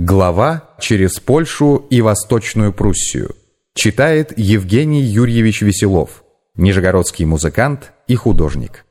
Глава «Через Польшу и Восточную Пруссию» читает Евгений Юрьевич Веселов, нижегородский музыкант и художник.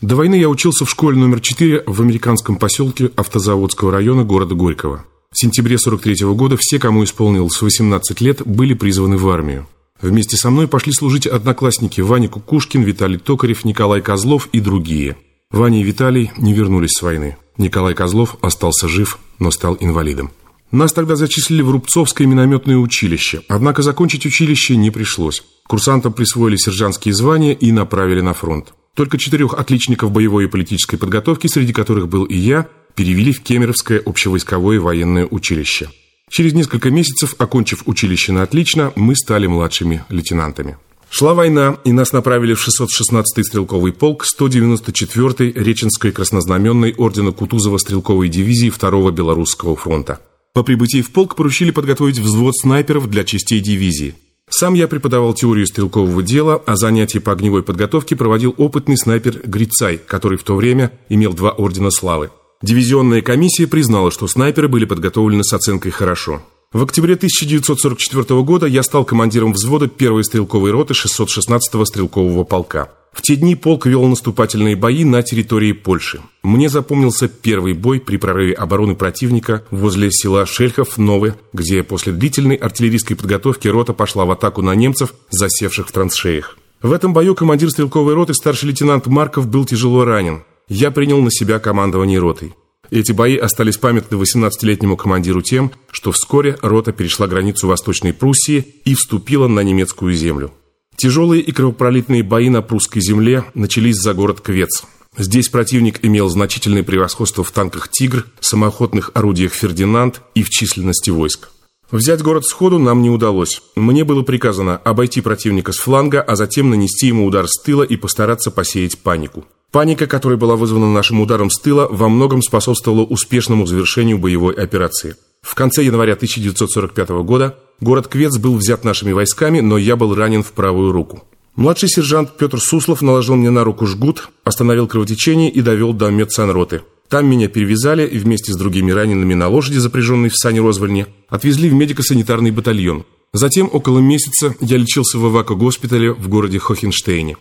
До войны я учился в школе номер 4 в американском поселке Автозаводского района города Горького. В сентябре 43 -го года все, кому исполнилось 18 лет, были призваны в армию. Вместе со мной пошли служить одноклассники Ваня Кукушкин, Виталий Токарев, Николай Козлов и другие. Ваня и Виталий не вернулись с войны. Николай Козлов остался жив, но стал инвалидом. Нас тогда зачислили в Рубцовское минометное училище, однако закончить училище не пришлось. Курсантам присвоили сержантские звания и направили на фронт. Только четырех отличников боевой и политической подготовки, среди которых был и я, перевели в Кемеровское общевойсковое военное училище. Через несколько месяцев, окончив училище на отлично, мы стали младшими лейтенантами. Шла война, и нас направили в 616-й стрелковый полк 194-й Реченской краснознаменной ордена Кутузова стрелковой дивизии 2-го Белорусского фронта. По прибытии в полк поручили подготовить взвод снайперов для частей дивизии. Сам я преподавал теорию стрелкового дела, а занятия по огневой подготовке проводил опытный снайпер Грицай, который в то время имел два ордена славы. Дивизионная комиссия признала, что снайперы были подготовлены с оценкой «хорошо». В октябре 1944 года я стал командиром взвода первой стрелковой роты 616-го стрелкового полка. В те дни полк вел наступательные бои на территории Польши. Мне запомнился первый бой при прорыве обороны противника возле села Шельхов-Новы, где после длительной артиллерийской подготовки рота пошла в атаку на немцев, засевших в траншеях. В этом бою командир стрелковой роты старший лейтенант Марков был тяжело ранен. Я принял на себя командование ротой. Эти бои остались памятны 18-летнему командиру тем, что вскоре рота перешла границу Восточной Пруссии и вступила на немецкую землю. Тяжелые и кровопролитные бои на прусской земле начались за город Квец. Здесь противник имел значительное превосходство в танках «Тигр», самоходных орудиях «Фердинанд» и в численности войск. Взять город сходу нам не удалось. Мне было приказано обойти противника с фланга, а затем нанести ему удар с тыла и постараться посеять панику. Паника, которая была вызвана нашим ударом с тыла, во многом способствовала успешному завершению боевой операции. В конце января 1945 года город Квец был взят нашими войсками, но я был ранен в правую руку. Младший сержант Петр Суслов наложил мне на руку жгут, остановил кровотечение и довел до медсанроты. Там меня перевязали и вместе с другими ранеными на лошади, запряженной в сани розвальни, отвезли в медико-санитарный батальон. Затем около месяца я лечился в эвако-госпитале в городе Хохенштейне.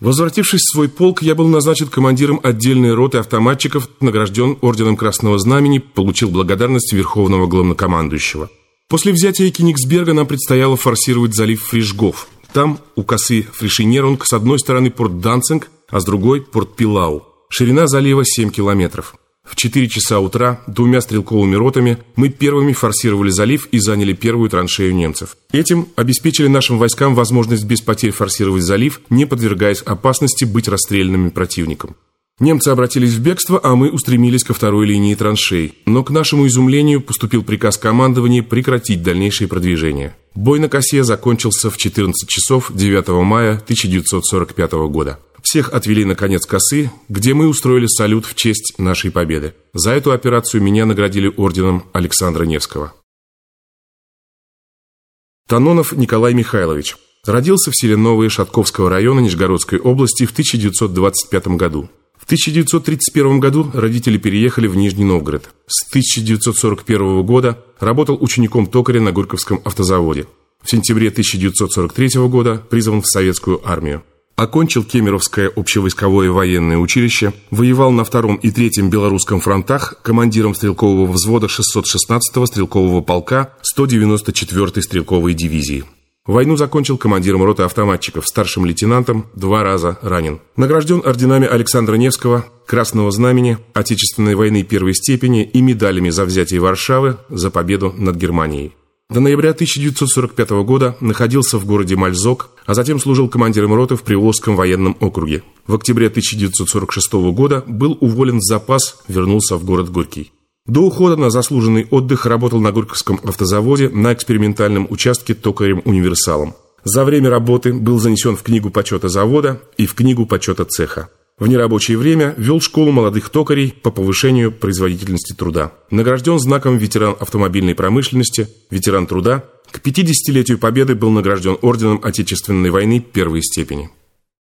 Возвратившись в свой полк, я был назначен командиром отдельной роты автоматчиков, награжден орденом Красного Знамени, получил благодарность Верховного Главнокомандующего. После взятия Кенигсберга нам предстояло форсировать залив Фришгов. Там, у косы Фришинерунг, с одной стороны порт Данцинг, а с другой порт Пилау. Ширина залива 7 километров. В 4 часа утра двумя стрелковыми ротами мы первыми форсировали залив и заняли первую траншею немцев. Этим обеспечили нашим войскам возможность без потерь форсировать залив, не подвергаясь опасности быть расстрелянными противником. Немцы обратились в бегство, а мы устремились ко второй линии траншей. Но к нашему изумлению поступил приказ командования прекратить дальнейшее продвижение. Бой на косе закончился в 14 часов 9 мая 1945 года. Всех отвели на конец косы, где мы устроили салют в честь нашей победы. За эту операцию меня наградили орденом Александра Невского. Танонов Николай Михайлович. Родился в селе Новые Шатковского района Нижегородской области в 1925 году. В 1931 году родители переехали в Нижний Новгород. С 1941 года работал учеником токаря на Горьковском автозаводе. В сентябре 1943 года призван в советскую армию. Окончил Кемеровское общевойсковое военное училище, воевал на втором и третьем белорусском фронтах командиром стрелкового взвода 616-го стрелкового полка 194-й стрелковой дивизии. Войну закончил командиром роты автоматчиков, старшим лейтенантом, два раза ранен. Награжден орденами Александра Невского, Красного Знамени, Отечественной войны первой степени и медалями за взятие Варшавы за победу над Германией. До ноября 1945 года находился в городе Мальзок, а затем служил командиром роты в Приволжском военном округе. В октябре 1946 года был уволен в запас, вернулся в город Горький. До ухода на заслуженный отдых работал на Горьковском автозаводе на экспериментальном участке токарем-универсалом. За время работы был занесен в книгу почета завода и в книгу почета цеха. В нерабочее время вел школу молодых токарей по повышению производительности труда. Награжден знаком ветеран автомобильной промышленности, ветеран труда. К 50-летию Победы был награжден орденом Отечественной войны первой степени.